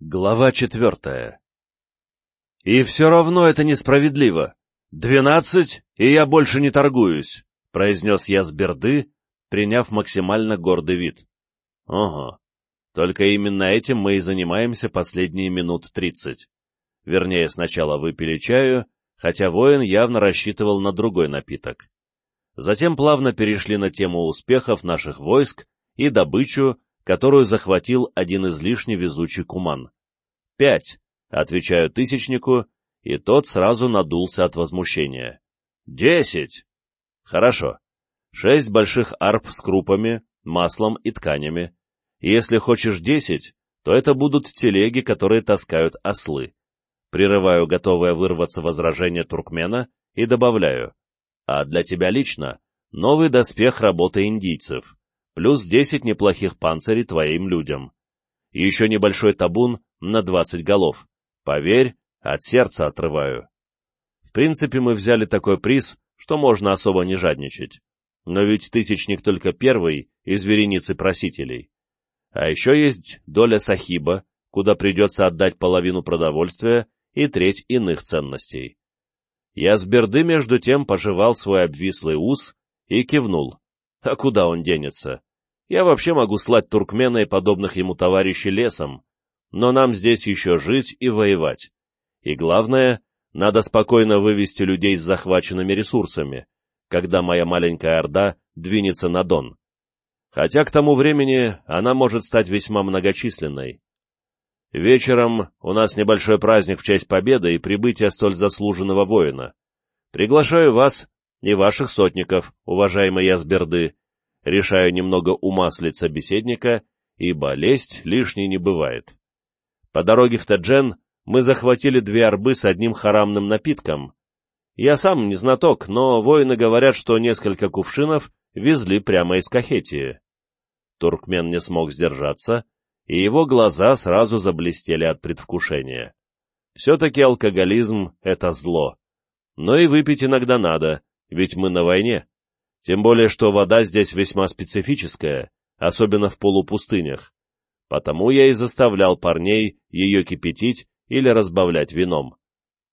Глава четвертая «И все равно это несправедливо. Двенадцать, и я больше не торгуюсь», — произнес я с берды, приняв максимально гордый вид. «Ого, только именно этим мы и занимаемся последние минут тридцать. Вернее, сначала выпили чаю, хотя воин явно рассчитывал на другой напиток. Затем плавно перешли на тему успехов наших войск и добычу, которую захватил один излишне везучий куман. «Пять», — отвечаю тысячнику, и тот сразу надулся от возмущения. «Десять!» «Хорошо. Шесть больших арп с крупами, маслом и тканями. Если хочешь десять, то это будут телеги, которые таскают ослы. Прерываю готовое вырваться возражение туркмена и добавляю. А для тебя лично новый доспех работы индийцев плюс десять неплохих панцирей твоим людям. еще небольшой табун на двадцать голов. Поверь, от сердца отрываю. В принципе, мы взяли такой приз, что можно особо не жадничать. Но ведь тысячник только первый из вереницы просителей. А еще есть доля сахиба, куда придется отдать половину продовольствия и треть иных ценностей. Я с берды между тем пожевал свой обвислый ус и кивнул. А куда он денется? Я вообще могу слать туркмена и подобных ему товарищей лесом, но нам здесь еще жить и воевать. И главное, надо спокойно вывести людей с захваченными ресурсами, когда моя маленькая орда двинется на Дон. Хотя к тому времени она может стать весьма многочисленной. Вечером у нас небольшой праздник в честь победы и прибытия столь заслуженного воина. Приглашаю вас и ваших сотников, уважаемые Язберды, решаю немного умаслить собеседника, ибо лесть лишней не бывает. По дороге в Таджен мы захватили две арбы с одним харамным напитком. Я сам не знаток, но воины говорят, что несколько кувшинов везли прямо из Кахетии. Туркмен не смог сдержаться, и его глаза сразу заблестели от предвкушения. Все-таки алкоголизм — это зло. Но и выпить иногда надо, ведь мы на войне. Тем более, что вода здесь весьма специфическая, особенно в полупустынях. Потому я и заставлял парней ее кипятить или разбавлять вином.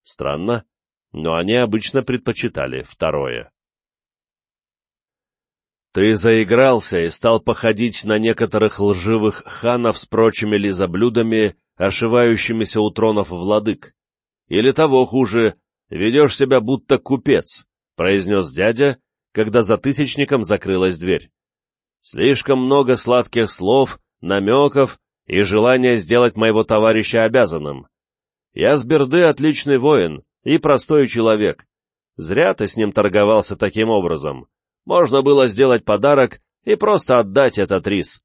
Странно, но они обычно предпочитали второе. Ты заигрался и стал походить на некоторых лживых ханов с прочими лизоблюдами, ошивающимися у тронов владык. Или того хуже, ведешь себя будто купец, произнес дядя, когда за тысячником закрылась дверь. Слишком много сладких слов, намеков и желания сделать моего товарища обязанным. Я с Берды отличный воин и простой человек. Зря ты с ним торговался таким образом. Можно было сделать подарок и просто отдать этот рис.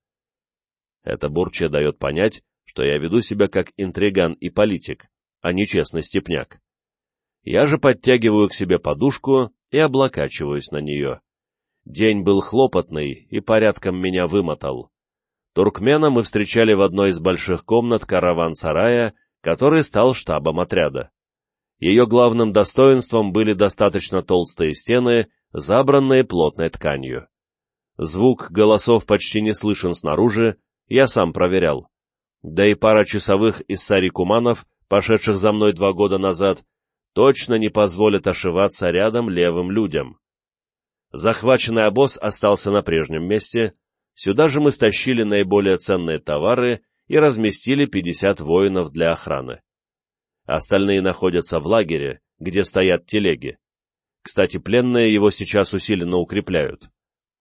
Это бурча дает понять, что я веду себя как интриган и политик, а не честный степняк. Я же подтягиваю к себе подушку и облокачиваюсь на нее. День был хлопотный и порядком меня вымотал. Туркмена мы встречали в одной из больших комнат караван-сарая, который стал штабом отряда. Ее главным достоинством были достаточно толстые стены, забранные плотной тканью. Звук голосов почти не слышен снаружи, я сам проверял. Да и пара часовых из сарикуманов, пошедших за мной два года назад, точно не позволит ошиваться рядом левым людям. Захваченный обоз остался на прежнем месте, сюда же мы стащили наиболее ценные товары и разместили 50 воинов для охраны. Остальные находятся в лагере, где стоят телеги. Кстати, пленные его сейчас усиленно укрепляют.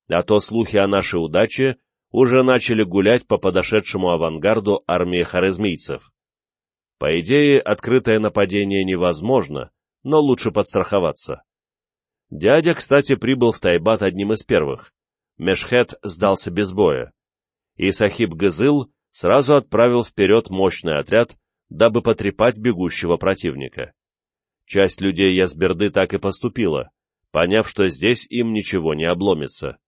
А то слухи о нашей удаче уже начали гулять по подошедшему авангарду армии харизмийцев. По идее, открытое нападение невозможно, но лучше подстраховаться. Дядя, кстати, прибыл в Тайбат одним из первых. Мешхет сдался без боя. И Сахиб Гызыл сразу отправил вперед мощный отряд, дабы потрепать бегущего противника. Часть людей Ясберды так и поступила, поняв, что здесь им ничего не обломится.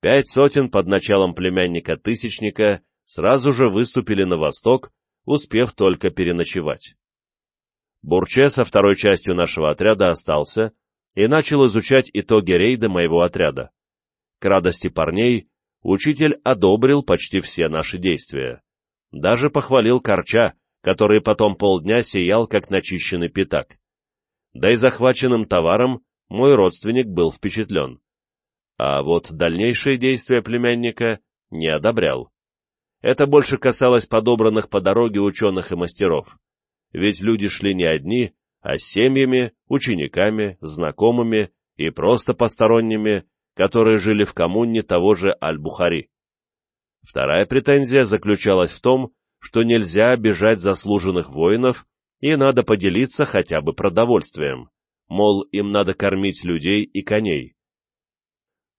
Пять сотен под началом племянника-тысячника сразу же выступили на восток успев только переночевать. Бурче со второй частью нашего отряда остался и начал изучать итоги рейда моего отряда. К радости парней, учитель одобрил почти все наши действия. Даже похвалил Корча, который потом полдня сиял, как начищенный пятак. Да и захваченным товаром мой родственник был впечатлен. А вот дальнейшие действия племянника не одобрял. Это больше касалось подобранных по дороге ученых и мастеров. Ведь люди шли не одни, а с семьями, учениками, знакомыми и просто посторонними, которые жили в коммуне того же Аль-Бухари. Вторая претензия заключалась в том, что нельзя обижать заслуженных воинов и надо поделиться хотя бы продовольствием, мол, им надо кормить людей и коней.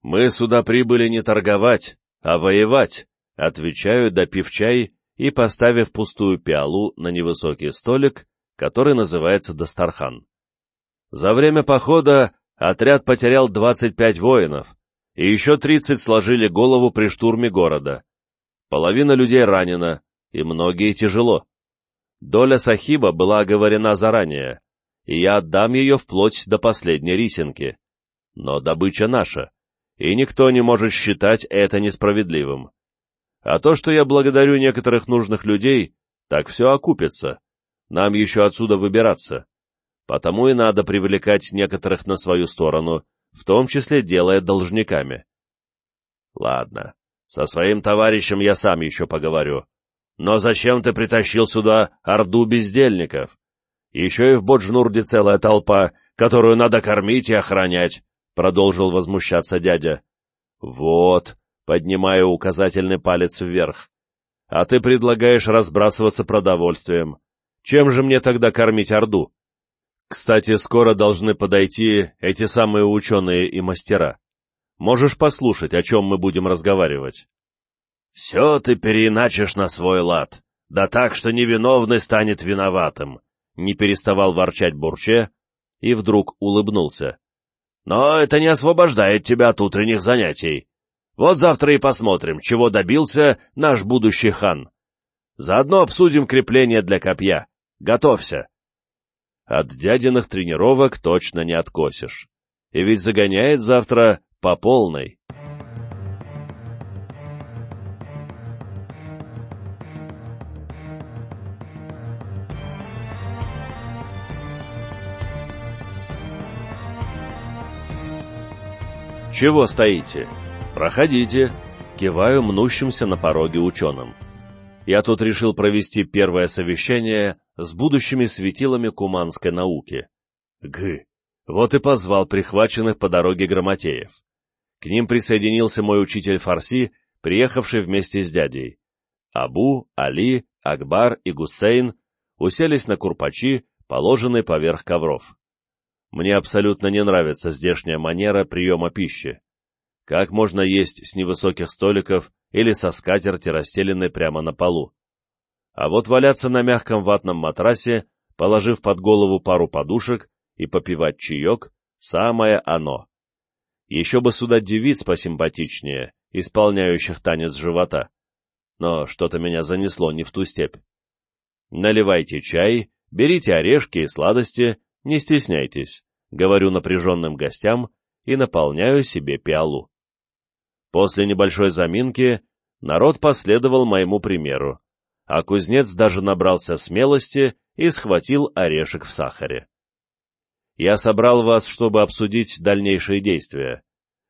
«Мы сюда прибыли не торговать, а воевать», отвечаю, допив чай и поставив пустую пиалу на невысокий столик, который называется Дастархан. За время похода отряд потерял 25 воинов, и еще 30 сложили голову при штурме города. Половина людей ранена, и многие тяжело. Доля Сахиба была оговорена заранее, и я отдам ее вплоть до последней рисинки. Но добыча наша, и никто не может считать это несправедливым. А то, что я благодарю некоторых нужных людей, так все окупится. Нам еще отсюда выбираться. Потому и надо привлекать некоторых на свою сторону, в том числе делая должниками. Ладно, со своим товарищем я сам еще поговорю. Но зачем ты притащил сюда орду бездельников? Еще и в Боджнурде целая толпа, которую надо кормить и охранять, — продолжил возмущаться дядя. Вот, поднимая указательный палец вверх. А ты предлагаешь разбрасываться продовольствием. Чем же мне тогда кормить Орду? Кстати, скоро должны подойти эти самые ученые и мастера. Можешь послушать, о чем мы будем разговаривать? Все ты переиначишь на свой лад, да так, что невиновный станет виноватым, не переставал ворчать Бурче и вдруг улыбнулся. Но это не освобождает тебя от утренних занятий. Вот завтра и посмотрим, чего добился наш будущий хан. Заодно обсудим крепление для копья. Готовься. От дядиных тренировок точно не откосишь. И ведь загоняет завтра по полной. «Чего стоите? Проходите!» Киваю мнущимся на пороге ученым. Я тут решил провести первое совещание с будущими светилами куманской науки. Г. Вот и позвал прихваченных по дороге грамотеев. К ним присоединился мой учитель Фарси, приехавший вместе с дядей. Абу, Али, Акбар и Гусейн уселись на курпачи, положенные поверх ковров. Мне абсолютно не нравится здешняя манера приема пищи. Как можно есть с невысоких столиков или со скатерти, расстеленной прямо на полу? А вот валяться на мягком ватном матрасе, положив под голову пару подушек и попивать чаек — самое оно. Еще бы сюда девиц посимпатичнее, исполняющих танец живота. Но что-то меня занесло не в ту степь. Наливайте чай, берите орешки и сладости, не стесняйтесь, говорю напряженным гостям и наполняю себе пиалу. После небольшой заминки народ последовал моему примеру, а кузнец даже набрался смелости и схватил орешек в сахаре. Я собрал вас, чтобы обсудить дальнейшие действия.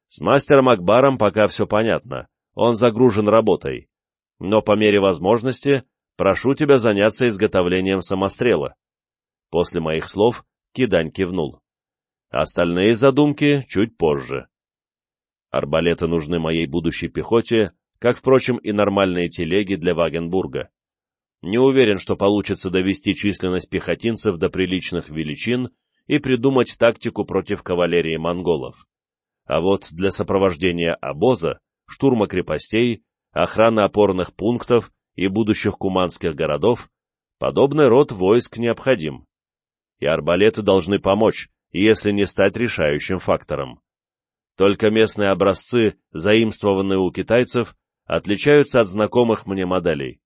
С мастером Акбаром пока все понятно, он загружен работой, но по мере возможности прошу тебя заняться изготовлением самострела. После моих слов Кидань кивнул. Остальные задумки чуть позже. Арбалеты нужны моей будущей пехоте, как, впрочем, и нормальные телеги для Вагенбурга. Не уверен, что получится довести численность пехотинцев до приличных величин и придумать тактику против кавалерии монголов. А вот для сопровождения обоза, штурма крепостей, охраны опорных пунктов и будущих куманских городов подобный род войск необходим и арбалеты должны помочь, если не стать решающим фактором. Только местные образцы, заимствованные у китайцев, отличаются от знакомых мне моделей.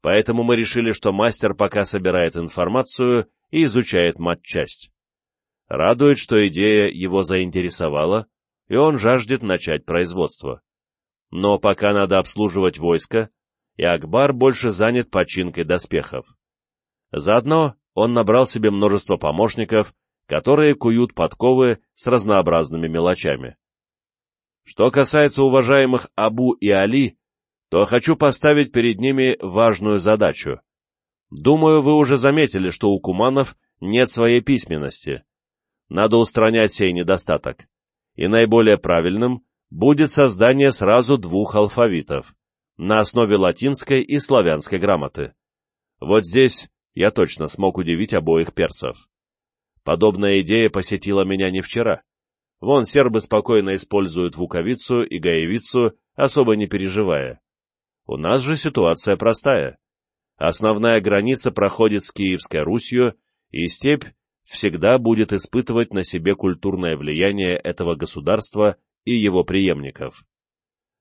Поэтому мы решили, что мастер пока собирает информацию и изучает матчасть. Радует, что идея его заинтересовала, и он жаждет начать производство. Но пока надо обслуживать войско, и Акбар больше занят починкой доспехов. Заодно он набрал себе множество помощников, которые куют подковы с разнообразными мелочами. Что касается уважаемых Абу и Али, то хочу поставить перед ними важную задачу. Думаю, вы уже заметили, что у куманов нет своей письменности. Надо устранять сей недостаток. И наиболее правильным будет создание сразу двух алфавитов на основе латинской и славянской грамоты. Вот здесь я точно смог удивить обоих персов. Подобная идея посетила меня не вчера. Вон сербы спокойно используют вуковицу и гаевицу, особо не переживая. У нас же ситуация простая. Основная граница проходит с Киевской Русью, и степь всегда будет испытывать на себе культурное влияние этого государства и его преемников.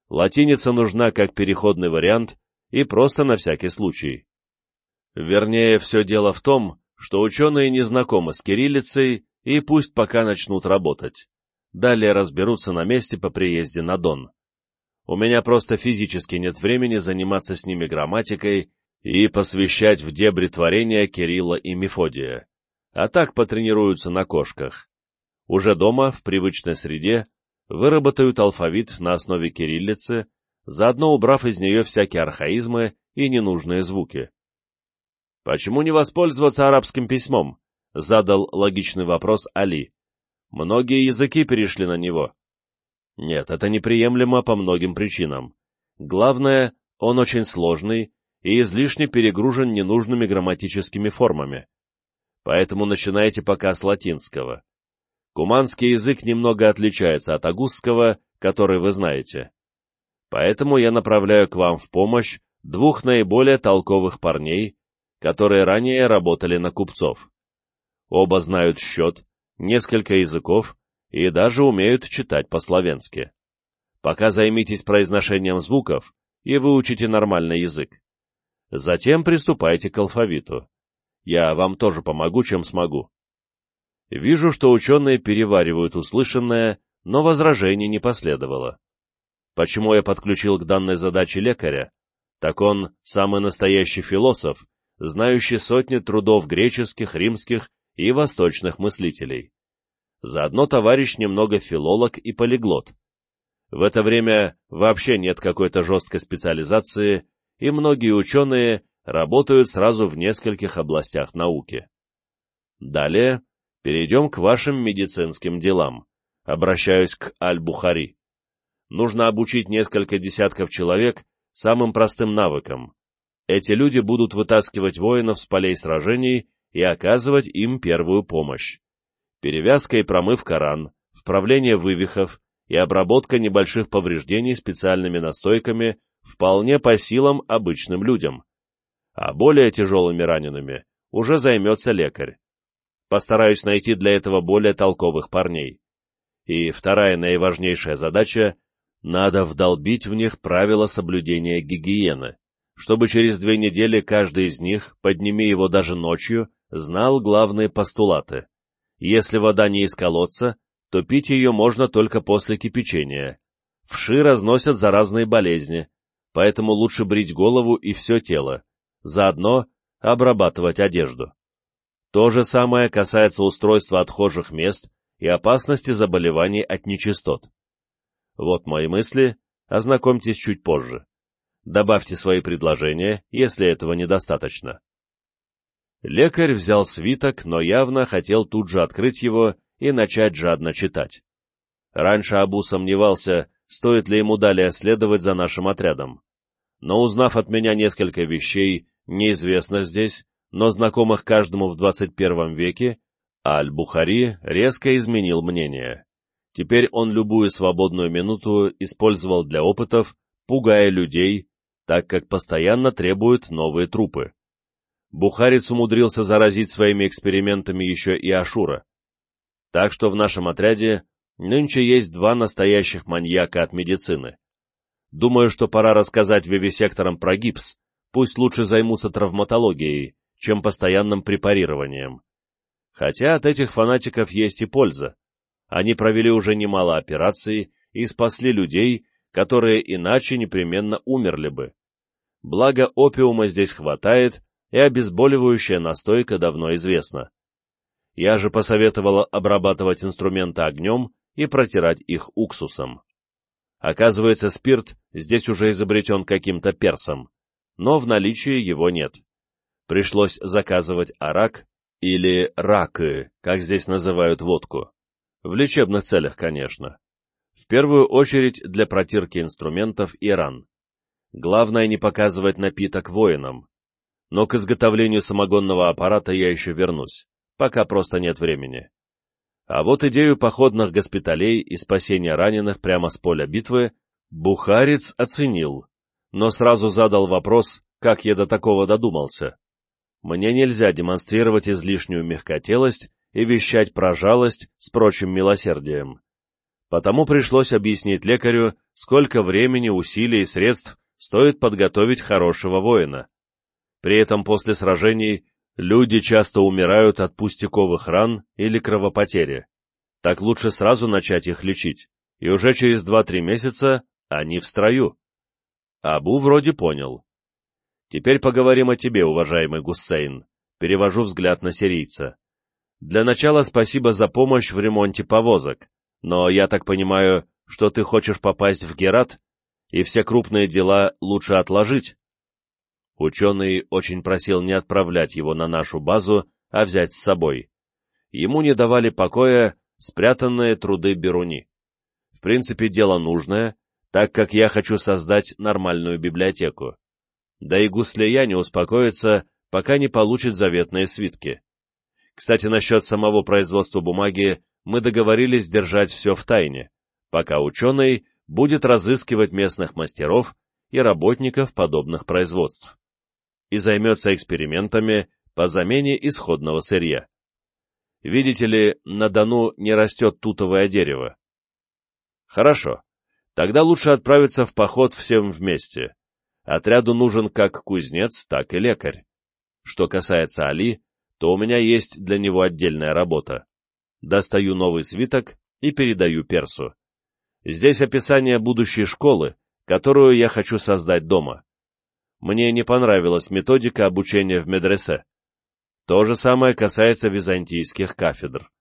Латиница нужна как переходный вариант и просто на всякий случай. Вернее, все дело в том, что ученые не знакомы с кириллицей и пусть пока начнут работать. Далее разберутся на месте по приезде на Дон. У меня просто физически нет времени заниматься с ними грамматикой и посвящать в дебри творения Кирилла и Мефодия. А так потренируются на кошках. Уже дома, в привычной среде, выработают алфавит на основе кириллицы, заодно убрав из нее всякие архаизмы и ненужные звуки. «Почему не воспользоваться арабским письмом?» — задал логичный вопрос Али. «Многие языки перешли на него». Нет, это неприемлемо по многим причинам. Главное, он очень сложный и излишне перегружен ненужными грамматическими формами. Поэтому начинайте пока с латинского. Куманский язык немного отличается от агустского, который вы знаете. Поэтому я направляю к вам в помощь двух наиболее толковых парней, которые ранее работали на купцов. Оба знают счет, несколько языков и даже умеют читать по-словенски. Пока займитесь произношением звуков и выучите нормальный язык. Затем приступайте к алфавиту. Я вам тоже помогу, чем смогу. Вижу, что ученые переваривают услышанное, но возражений не последовало. Почему я подключил к данной задаче лекаря? Так он самый настоящий философ, знающий сотни трудов греческих, римских и восточных мыслителей. Заодно товарищ немного филолог и полиглот. В это время вообще нет какой-то жесткой специализации, и многие ученые работают сразу в нескольких областях науки. Далее Перейдем к вашим медицинским делам. Обращаюсь к Аль-Бухари. Нужно обучить несколько десятков человек самым простым навыкам. Эти люди будут вытаскивать воинов с полей сражений и оказывать им первую помощь. Перевязка и промывка ран, вправление вывихов и обработка небольших повреждений специальными настойками вполне по силам обычным людям. А более тяжелыми ранеными уже займется лекарь. Постараюсь найти для этого более толковых парней. И вторая наиважнейшая задача — надо вдолбить в них правила соблюдения гигиены, чтобы через две недели каждый из них, подними его даже ночью, знал главные постулаты. Если вода не из колодца, то пить ее можно только после кипячения. Вши разносят заразные болезни, поэтому лучше брить голову и все тело, заодно обрабатывать одежду. То же самое касается устройства отхожих мест и опасности заболеваний от нечистот. Вот мои мысли, ознакомьтесь чуть позже. Добавьте свои предложения, если этого недостаточно. Лекарь взял свиток, но явно хотел тут же открыть его и начать жадно читать. Раньше Абу сомневался, стоит ли ему далее следовать за нашим отрядом. Но узнав от меня несколько вещей, неизвестно здесь, но знакомых каждому в 21 веке, Аль-Бухари резко изменил мнение. Теперь он любую свободную минуту использовал для опытов, пугая людей, так как постоянно требует новые трупы. Бухарец умудрился заразить своими экспериментами еще и Ашура. Так что в нашем отряде нынче есть два настоящих маньяка от медицины. Думаю, что пора рассказать вивисекторам про гипс, пусть лучше займутся травматологией, чем постоянным препарированием. Хотя от этих фанатиков есть и польза. Они провели уже немало операций и спасли людей, которые иначе непременно умерли бы. Благо опиума здесь хватает, и обезболивающая настойка давно известна. Я же посоветовала обрабатывать инструменты огнем и протирать их уксусом. Оказывается, спирт здесь уже изобретен каким-то персом, но в наличии его нет. Пришлось заказывать арак или ракы, как здесь называют водку. В лечебных целях, конечно. В первую очередь для протирки инструментов и ран. Главное не показывать напиток воинам. Но к изготовлению самогонного аппарата я еще вернусь, пока просто нет времени. А вот идею походных госпиталей и спасения раненых прямо с поля битвы Бухарец оценил, но сразу задал вопрос, как я до такого додумался. Мне нельзя демонстрировать излишнюю мягкотелость и вещать про жалость с прочим милосердием. Потому пришлось объяснить лекарю, сколько времени, усилий и средств стоит подготовить хорошего воина. При этом после сражений Люди часто умирают от пустяковых ран или кровопотери. Так лучше сразу начать их лечить, и уже через 2-3 месяца они в строю. Абу вроде понял. Теперь поговорим о тебе, уважаемый Гуссейн. Перевожу взгляд на сирийца. Для начала спасибо за помощь в ремонте повозок, но я так понимаю, что ты хочешь попасть в Герат, и все крупные дела лучше отложить. Ученый очень просил не отправлять его на нашу базу, а взять с собой. Ему не давали покоя спрятанные труды Беруни. В принципе, дело нужное, так как я хочу создать нормальную библиотеку. Да и Гуслея не успокоится, пока не получит заветные свитки. Кстати, насчет самого производства бумаги мы договорились держать все в тайне, пока ученый будет разыскивать местных мастеров и работников подобных производств и займется экспериментами по замене исходного сырья. Видите ли, на Дону не растет тутовое дерево. Хорошо, тогда лучше отправиться в поход всем вместе. Отряду нужен как кузнец, так и лекарь. Что касается Али, то у меня есть для него отдельная работа. Достаю новый свиток и передаю персу. Здесь описание будущей школы, которую я хочу создать дома мне не понравилась методика обучения в медресе. То же самое касается византийских кафедр.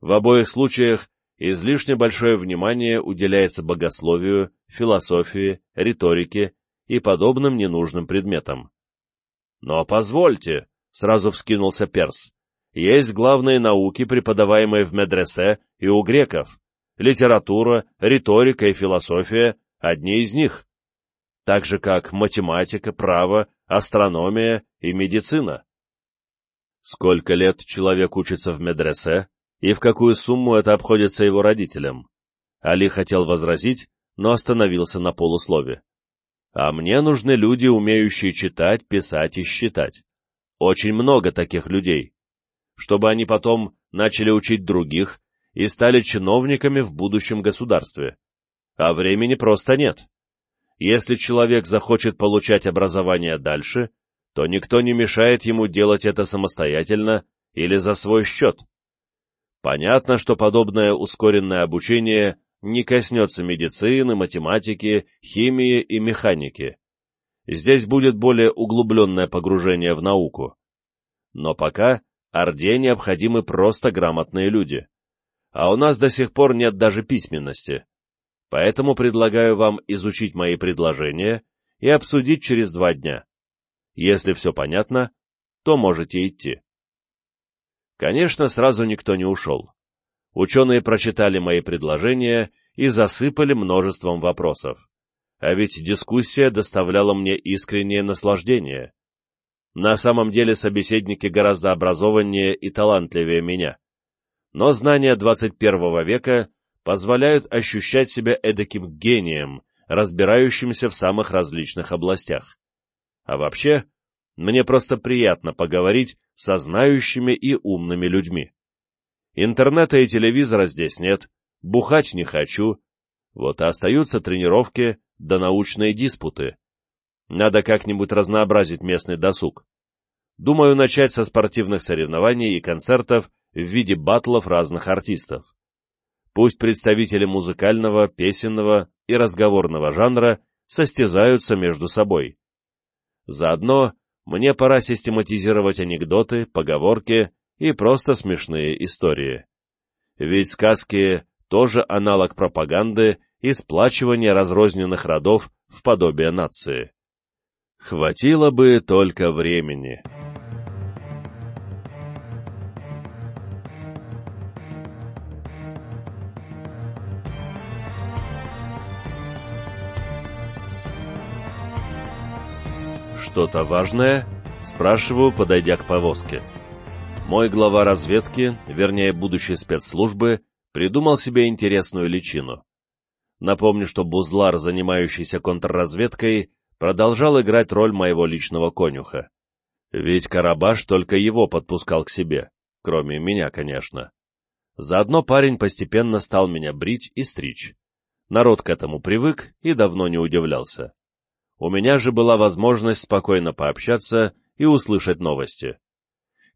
В обоих случаях излишне большое внимание уделяется богословию, философии, риторике и подобным ненужным предметам. «Но позвольте», — сразу вскинулся Перс, — «есть главные науки, преподаваемые в медресе и у греков. Литература, риторика и философия — одни из них так же как математика, право, астрономия и медицина. Сколько лет человек учится в медресе, и в какую сумму это обходится его родителям? Али хотел возразить, но остановился на полуслове. А мне нужны люди, умеющие читать, писать и считать. Очень много таких людей. Чтобы они потом начали учить других и стали чиновниками в будущем государстве. А времени просто нет. Если человек захочет получать образование дальше, то никто не мешает ему делать это самостоятельно или за свой счет. Понятно, что подобное ускоренное обучение не коснется медицины, математики, химии и механики. Здесь будет более углубленное погружение в науку. Но пока Орде необходимы просто грамотные люди. А у нас до сих пор нет даже письменности. Поэтому предлагаю вам изучить мои предложения и обсудить через два дня. Если все понятно, то можете идти. Конечно, сразу никто не ушел. Ученые прочитали мои предложения и засыпали множеством вопросов. А ведь дискуссия доставляла мне искреннее наслаждение. На самом деле собеседники гораздо образованнее и талантливее меня. Но знания 21 века позволяют ощущать себя эдаким гением, разбирающимся в самых различных областях. А вообще, мне просто приятно поговорить со знающими и умными людьми. Интернета и телевизора здесь нет, бухать не хочу, вот и остаются тренировки да научные диспуты. Надо как-нибудь разнообразить местный досуг. Думаю начать со спортивных соревнований и концертов в виде батлов разных артистов. Пусть представители музыкального, песенного и разговорного жанра состязаются между собой. Заодно мне пора систематизировать анекдоты, поговорки и просто смешные истории. Ведь сказки тоже аналог пропаганды и сплачивания разрозненных родов в подобие нации. Хватило бы только времени. «Что-то важное?» — спрашиваю, подойдя к повозке. Мой глава разведки, вернее, будущей спецслужбы, придумал себе интересную личину. Напомню, что Бузлар, занимающийся контрразведкой, продолжал играть роль моего личного конюха. Ведь Карабаш только его подпускал к себе, кроме меня, конечно. Заодно парень постепенно стал меня брить и стричь. Народ к этому привык и давно не удивлялся. У меня же была возможность спокойно пообщаться и услышать новости.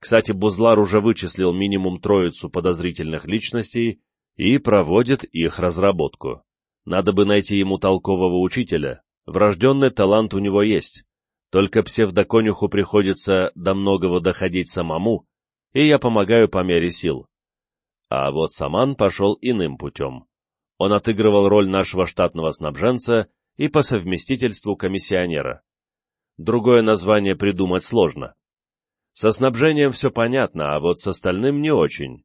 Кстати, Бузлар уже вычислил минимум троицу подозрительных личностей и проводит их разработку. Надо бы найти ему толкового учителя, врожденный талант у него есть, только псевдоконюху приходится до многого доходить самому, и я помогаю по мере сил. А вот Саман пошел иным путем. Он отыгрывал роль нашего штатного снабженца и по совместительству комиссионера. Другое название придумать сложно. Со снабжением все понятно, а вот с остальным не очень.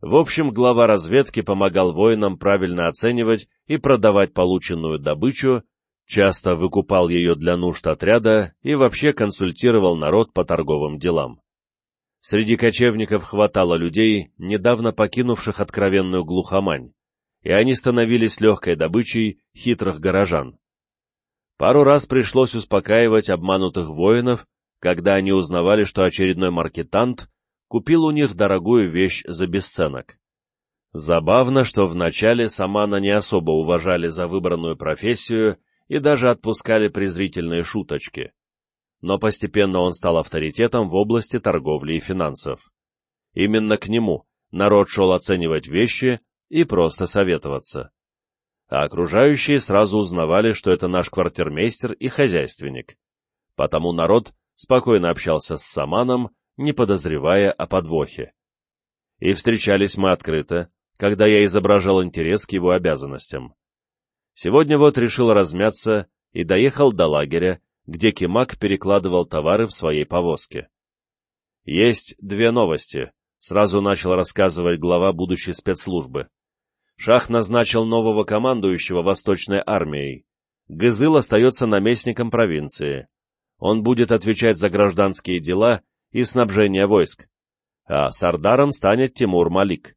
В общем, глава разведки помогал воинам правильно оценивать и продавать полученную добычу, часто выкупал ее для нужд отряда и вообще консультировал народ по торговым делам. Среди кочевников хватало людей, недавно покинувших откровенную глухомань, и они становились легкой добычей хитрых горожан. Пару раз пришлось успокаивать обманутых воинов, когда они узнавали, что очередной маркетант купил у них дорогую вещь за бесценок. Забавно, что вначале Самана не особо уважали за выбранную профессию и даже отпускали презрительные шуточки. Но постепенно он стал авторитетом в области торговли и финансов. Именно к нему народ шел оценивать вещи и просто советоваться а окружающие сразу узнавали, что это наш квартирмейстер и хозяйственник. Потому народ спокойно общался с Саманом, не подозревая о подвохе. И встречались мы открыто, когда я изображал интерес к его обязанностям. Сегодня вот решил размяться и доехал до лагеря, где Кимак перекладывал товары в своей повозке. Есть две новости, сразу начал рассказывать глава будущей спецслужбы. Шах назначил нового командующего Восточной армией. Гызыл остается наместником провинции. Он будет отвечать за гражданские дела и снабжение войск. А сардаром станет Тимур Малик.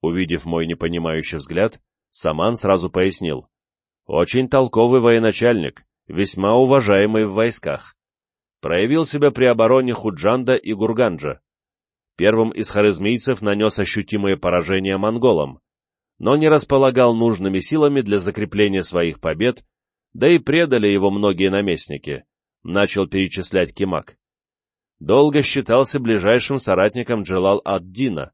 Увидев мой непонимающий взгляд, Саман сразу пояснил. Очень толковый военачальник, весьма уважаемый в войсках. Проявил себя при обороне Худжанда и Гурганджа. Первым из харизмийцев нанес ощутимые поражения монголам, но не располагал нужными силами для закрепления своих побед, да и предали его многие наместники, начал перечислять Кимак. Долго считался ближайшим соратником Джелал ад-Дина,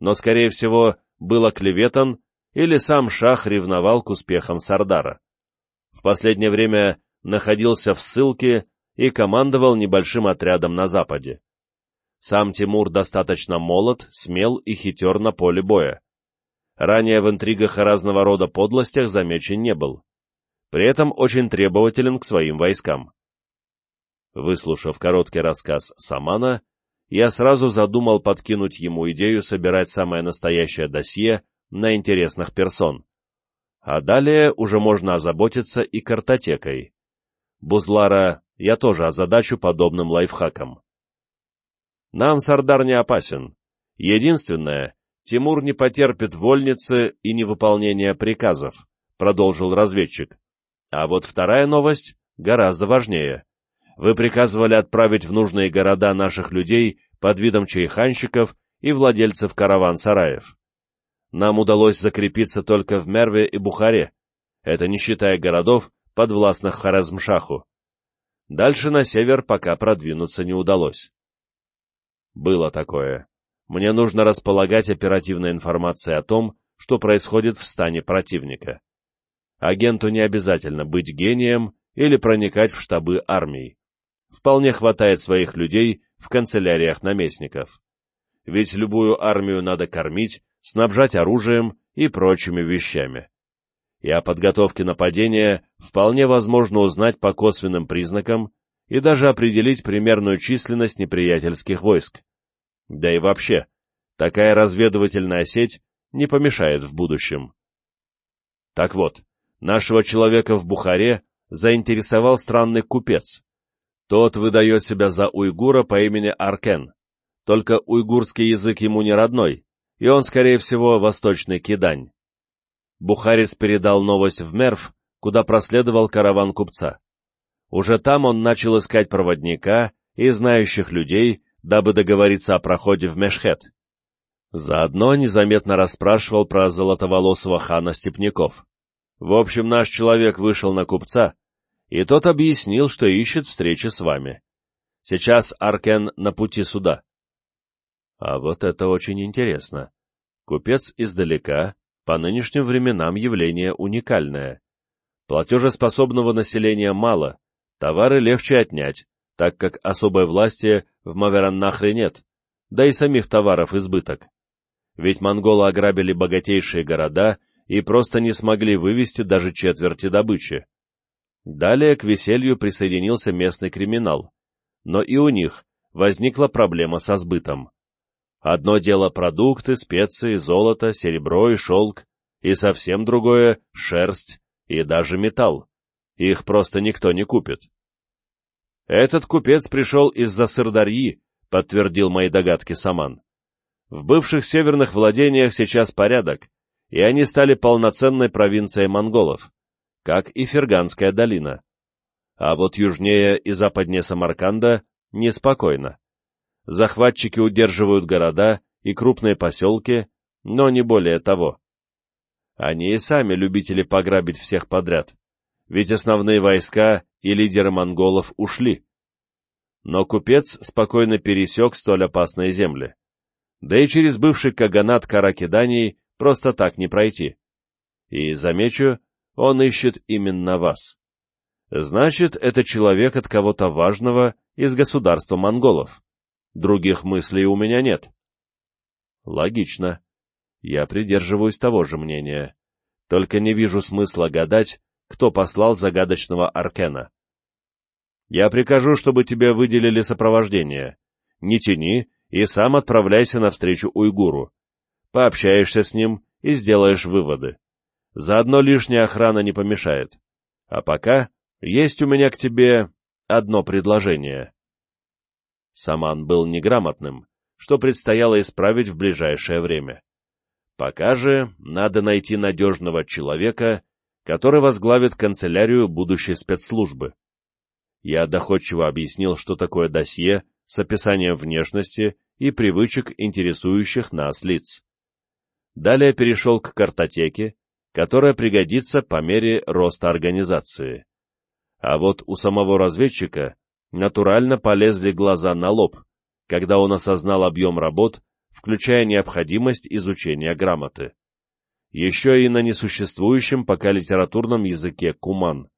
но, скорее всего, был оклеветан или сам шах ревновал к успехам Сардара. В последнее время находился в ссылке и командовал небольшим отрядом на западе. Сам Тимур достаточно молод, смел и хитер на поле боя ранее в интригах и разного рода подлостях замечен не был. При этом очень требователен к своим войскам. Выслушав короткий рассказ Самана, я сразу задумал подкинуть ему идею собирать самое настоящее досье на интересных персон. А далее уже можно озаботиться и картотекой. Бузлара я тоже озадачу подобным лайфхаком. Нам Сардар не опасен. Единственное, Тимур не потерпит вольницы и невыполнения приказов, продолжил разведчик. А вот вторая новость гораздо важнее. Вы приказывали отправить в нужные города наших людей под видом чайханщиков и владельцев караван-сараев. Нам удалось закрепиться только в Мерве и Бухаре, это не считая городов, подвластных Харазмшаху. Дальше на север пока продвинуться не удалось. Было такое. Мне нужно располагать оперативной информацией о том, что происходит в стане противника. Агенту не обязательно быть гением или проникать в штабы армий. вполне хватает своих людей в канцеляриях наместников. Ведь любую армию надо кормить, снабжать оружием и прочими вещами. И о подготовке нападения вполне возможно узнать по косвенным признакам и даже определить примерную численность неприятельских войск. Да и вообще, такая разведывательная сеть не помешает в будущем. Так вот, нашего человека в Бухаре заинтересовал странный купец. Тот выдает себя за уйгура по имени Аркен, только уйгурский язык ему не родной, и он, скорее всего, восточный кидань. Бухарец передал новость в Мерв, куда проследовал караван купца. Уже там он начал искать проводника и знающих людей, дабы договориться о проходе в Мешхет. Заодно незаметно расспрашивал про золотоволосого хана Степняков. В общем, наш человек вышел на купца, и тот объяснил, что ищет встречи с вами. Сейчас Аркен на пути сюда. А вот это очень интересно. Купец издалека, по нынешним временам явление уникальное. Платежеспособного населения мало, товары легче отнять, так как особой власти в Мавераннахре нет, да и самих товаров избыток. Ведь монголы ограбили богатейшие города и просто не смогли вывести даже четверти добычи. Далее к веселью присоединился местный криминал, но и у них возникла проблема со сбытом. Одно дело продукты, специи, золото, серебро и шелк, и совсем другое — шерсть и даже металл. Их просто никто не купит. Этот купец пришел из-за Сырдарьи, подтвердил мои догадки Саман. В бывших северных владениях сейчас порядок, и они стали полноценной провинцией монголов, как и Ферганская долина. А вот южнее и западнее Самарканда неспокойно. Захватчики удерживают города и крупные поселки, но не более того. Они и сами любители пограбить всех подряд, ведь основные войска и лидеры монголов ушли. Но купец спокойно пересек столь опасные земли. Да и через бывший каганат Каракиданий просто так не пройти. И, замечу, он ищет именно вас. Значит, это человек от кого-то важного из государства монголов. Других мыслей у меня нет. Логично. Я придерживаюсь того же мнения. Только не вижу смысла гадать, кто послал загадочного Аркена. Я прикажу, чтобы тебе выделили сопровождение. Не тяни и сам отправляйся навстречу уйгуру. Пообщаешься с ним и сделаешь выводы. Заодно лишняя охрана не помешает. А пока есть у меня к тебе одно предложение. Саман был неграмотным, что предстояло исправить в ближайшее время. Пока же надо найти надежного человека, который возглавит канцелярию будущей спецслужбы. Я доходчиво объяснил, что такое досье с описанием внешности и привычек интересующих нас лиц. Далее перешел к картотеке, которая пригодится по мере роста организации. А вот у самого разведчика натурально полезли глаза на лоб, когда он осознал объем работ, включая необходимость изучения грамоты. Еще и на несуществующем пока литературном языке куман.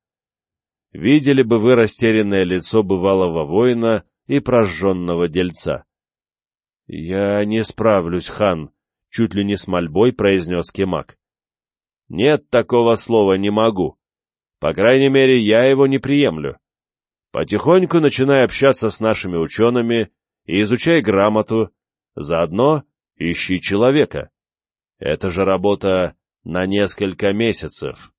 Видели бы вы растерянное лицо бывалого воина и прожженного дельца. — Я не справлюсь, хан, — чуть ли не с мольбой произнес Кемак. — Нет такого слова «не могу». По крайней мере, я его не приемлю. Потихоньку начинай общаться с нашими учеными и изучай грамоту, заодно ищи человека. Это же работа на несколько месяцев.